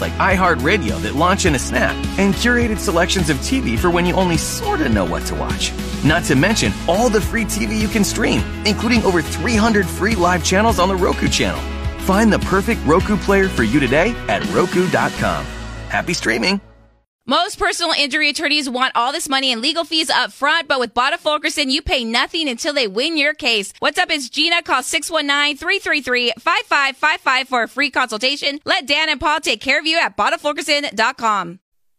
like iHeartRadio that launch in a snap, and curated selections of TV for when you only sorta know what to watch. Not to mention all the free TV you can stream, including over 300 free live channels on the Roku channel. Find the perfect Roku player for you today at Roku.com. Happy streaming! Most personal injury attorneys want all this money and legal fees up front, but with Botta Fulkerson, you pay nothing until they win your case. What's up? It's Gina. Call 619-333-5555 for a free consultation. Let Dan and Paul take care of you at BottaFulkerson.com.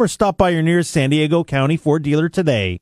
or stop by your nearest San Diego County Ford dealer today.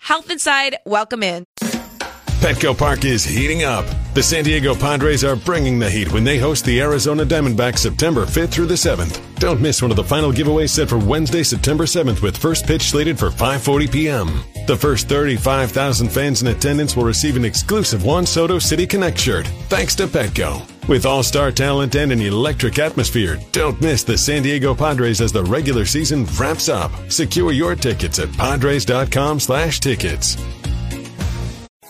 Health Inside, welcome in. Petco Park is heating up. The San Diego Padres are bringing the heat when they host the Arizona Diamondbacks September 5th through the 7th. Don't miss one of the final giveaways set for Wednesday, September 7th with first pitch slated for 5:40 p.m. The first 35,000 fans in attendance will receive an exclusive Juan Soto City Connect shirt thanks to Petco. With all-star talent and an electric atmosphere, don't miss the San Diego Padres as the regular season wraps up. Secure your tickets at padres.com/tickets.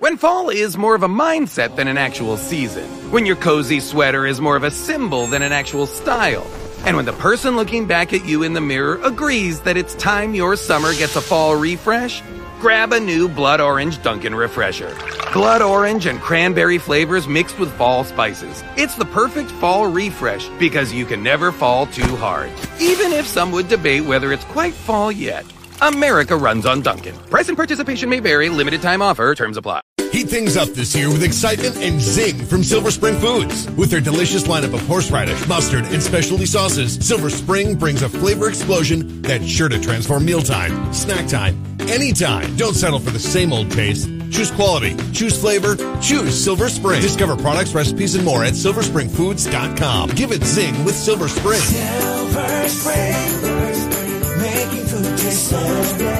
When fall is more of a mindset than an actual season. When your cozy sweater is more of a symbol than an actual style. And when the person looking back at you in the mirror agrees that it's time your summer gets a fall refresh, grab a new Blood Orange Dunkin' Refresher. Blood Orange and cranberry flavors mixed with fall spices. It's the perfect fall refresh because you can never fall too hard. Even if some would debate whether it's quite fall yet. America runs on Dunkin'. Price and participation may vary. Limited time offer. Terms apply. Heat things up this year with excitement and zing from Silver Spring Foods. With their delicious lineup of horseradish, mustard, and specialty sauces, Silver Spring brings a flavor explosion that's sure to transform mealtime, snack time, anytime. Don't settle for the same old taste. Choose quality, choose flavor, choose Silver Spring. Discover products, recipes, and more at silverspringfoods.com. Give it zing with Silver Spring. Silver Spring, making food taste.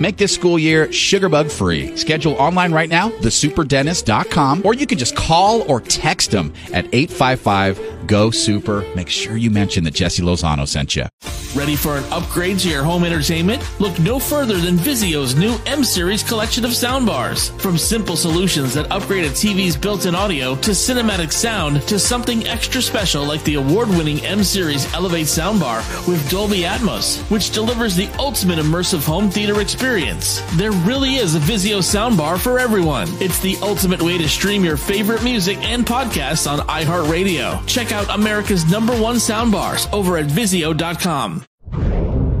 Make this school year sugarbug free. Schedule online right now, thesuperdentist.com, or you can just call or text them at 855 GO SUPER. Make sure you mention that Jesse Lozano sent you. Ready for an upgrade to your home entertainment? Look no further than Vizio's new M Series collection of soundbars. From simple solutions that upgrade a TV's built in audio to cinematic sound to something extra special like the award winning M Series Elevate soundbar with Dolby Atmos, which delivers the ultimate immersive home theater experience. There really is a Vizio soundbar for everyone. It's the ultimate way to stream your favorite music and podcasts on iHeartRadio. Check out America's number one soundbars over at Vizio.com.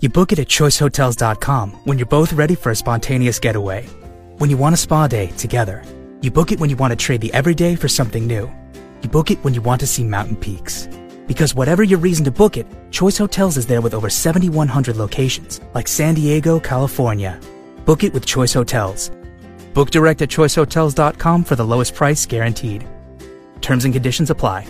You book it at choicehotels.com when you're both ready for a spontaneous getaway. When you want a spa day together. You book it when you want to trade the everyday for something new. You book it when you want to see mountain peaks. Because whatever your reason to book it, Choice Hotels is there with over 7,100 locations, like San Diego, California. Book it with Choice Hotels. Book direct at choicehotels.com for the lowest price guaranteed. Terms and conditions apply.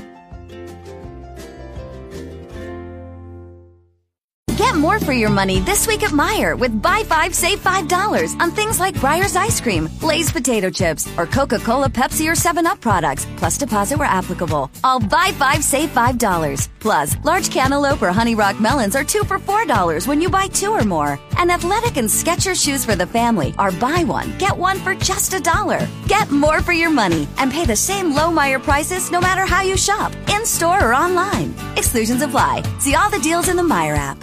For your money this week at Meyer with buy five, save five dollars on things like Breyer's ice cream, Lay's potato chips, or Coca-Cola, Pepsi, or 7-Up products, plus deposit where applicable. All buy five, save five dollars. Plus, large cantaloupe or honey rock melons are two for four dollars when you buy two or more. And athletic and Skechers shoes for the family are buy one, get one for just a dollar. Get more for your money and pay the same low Meyer prices no matter how you shop, in store or online. Exclusions apply. See all the deals in the Meyer app.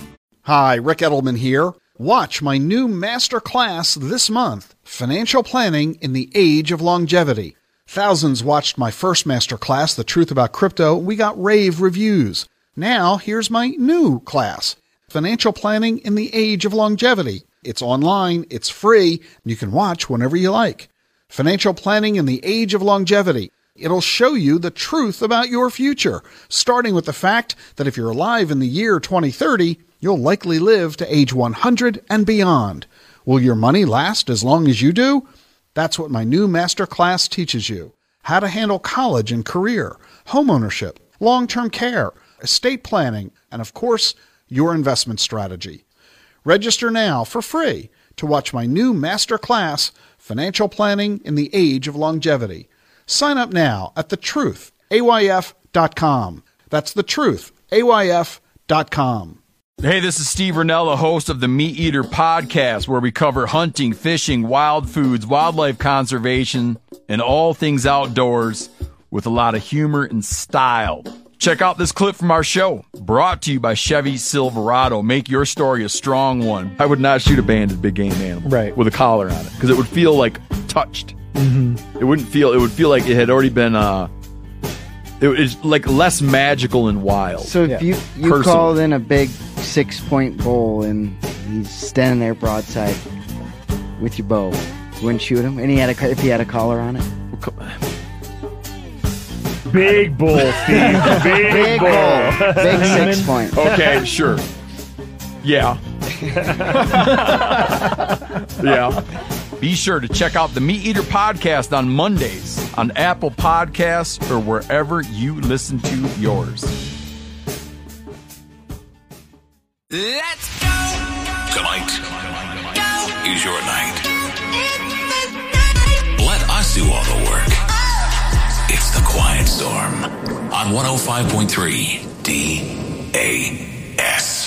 Hi, Ric Edelman here. Watch my new master class this month Financial Planning in the Age of Longevity. Thousands watched my first master class, The Truth About Crypto. We got rave reviews. Now, here's my new class Financial Planning in the Age of Longevity. It's online, it's free, and you can watch whenever you like. Financial Planning in the Age of Longevity. It'll show you the truth about your future, starting with the fact that if you're alive in the year 2030, you'll likely live to age 100 and beyond. Will your money last as long as you do? That's what my new master class teaches you. How to handle college and career, homeownership, long-term care, estate planning, and of course, your investment strategy. Register now for free to watch my new master class, Financial Planning in the Age of Longevity. Sign up now at thetruthayf.com. That's thetruthayf.com. Hey, this is Steve Rinella, the host of the Meat Eater podcast, where we cover hunting, fishing, wild foods, wildlife conservation, and all things outdoors with a lot of humor and style. Check out this clip from our show, brought to you by Chevy Silverado. Make your story a strong one. I would not shoot a banded big game animal Right. with a collar on it because it would feel like touched. Mm-hmm. It wouldn't feel. It would feel like it had already been. Uh, It was like less magical and wild. So if you you Personally. called in a big six point bull and he's standing there broadside with your bow, you wouldn't shoot him. And he had a if he had a collar on it. Big bull, Steve. Big, Big bull. bull. Big six point. Okay, sure. Yeah. yeah. Be sure to check out the Meat Eater podcast on Mondays on Apple Podcasts or wherever you listen to yours. Let's go. Tonight is your night. Let us do all the work. Ah! It's the Quiet Storm on 105.3 DAS.